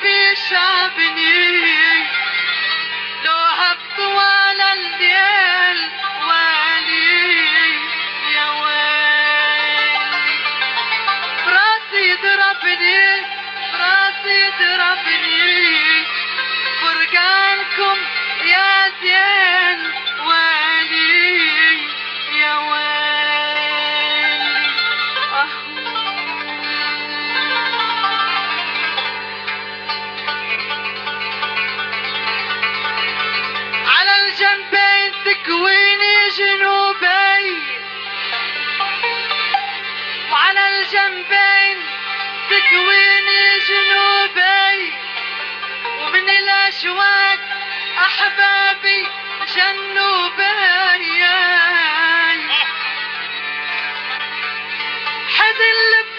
في شعبني. تكويني جنوبي؟ وعلى الجنبين تكويني جنوبي؟ ومن الاشواق أحبابي جنوبي. حد اللي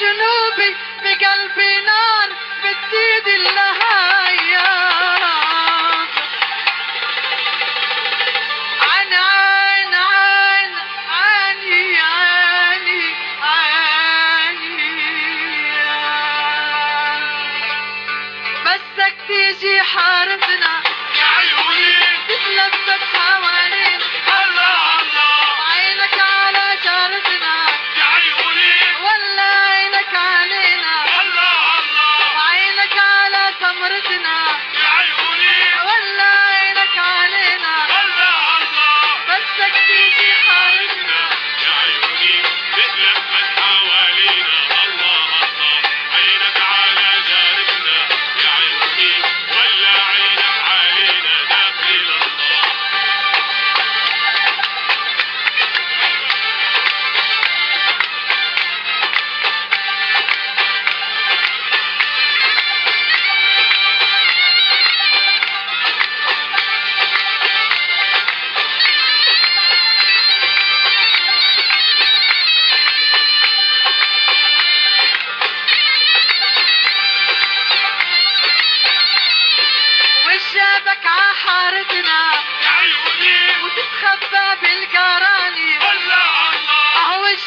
جنوبي بقلبي نار بتزيد اللهب.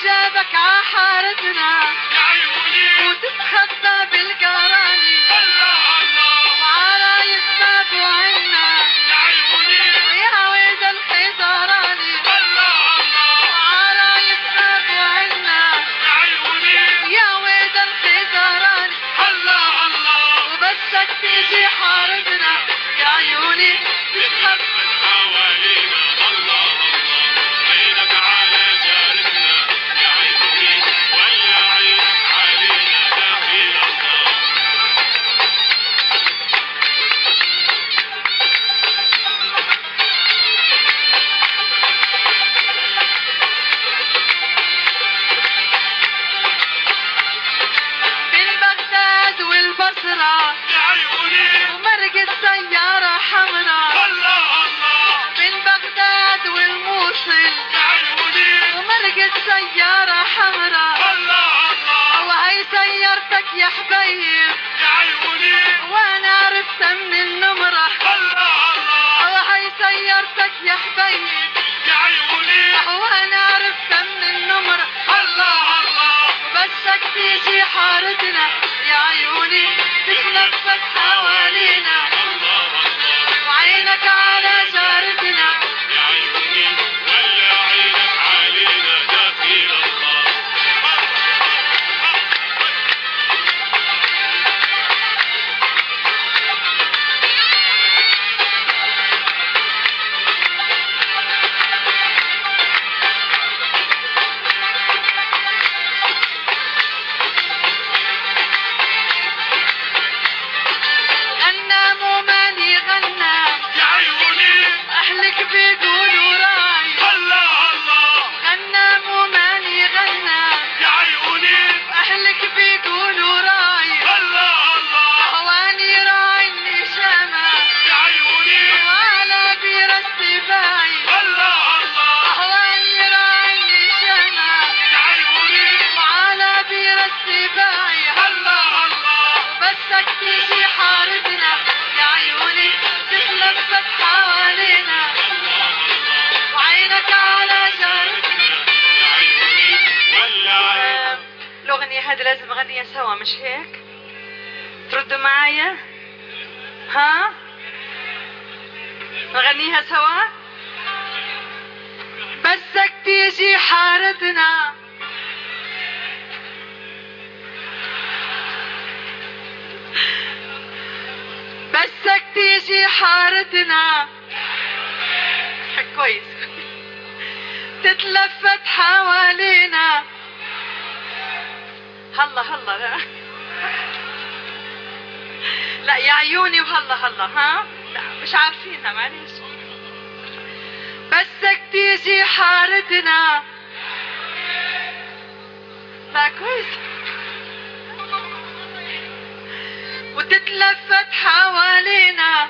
شابك عحارتنا وتتخبى بالجو لقيت سيارة حمراء. من بغداد والموصل. ومرقت سيارة حمراء. وهي سيارتك يا حبيب. وأنا عرفتها من النمرة. وهي سيارتك يا حبيب. تتمسك في حارتنا يا عيوني تتنفس حوالينا. وعينك على جارتنا يا عيوني هذه لازم نغنيها سوا مش هيك؟ تردوا معايا؟ ها؟ نغنيها سوا؟ بسك تيجي حارتنا. بسك تيجي حارتنا. كويس. تتلفت حوالينا. هلا هلا لا لا يا عيوني وهلا هلا ها؟ لا مش عارفينها معلش بسك تيجي حارتنا. لا كويس. وتتلفت حوالينا.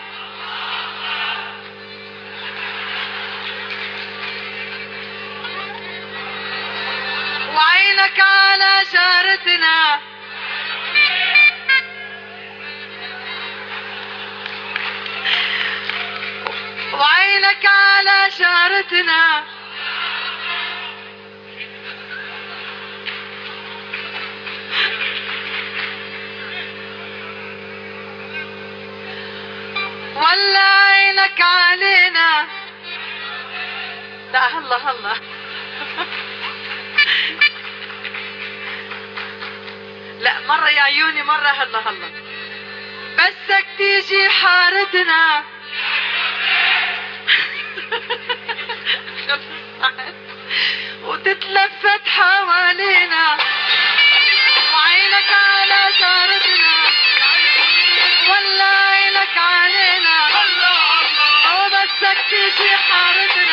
وعينك على جارتنا وعينك على جارتنا ولا عينك علينا. لا هلا هلا لا مرة يا عيوني مرة هلا هلا. بسك تيجي حارتنا. وتتلفت حوالينا. وعينك على جارتنا ولا عينك علينا. الله الله. وبسك تيجي حارتنا.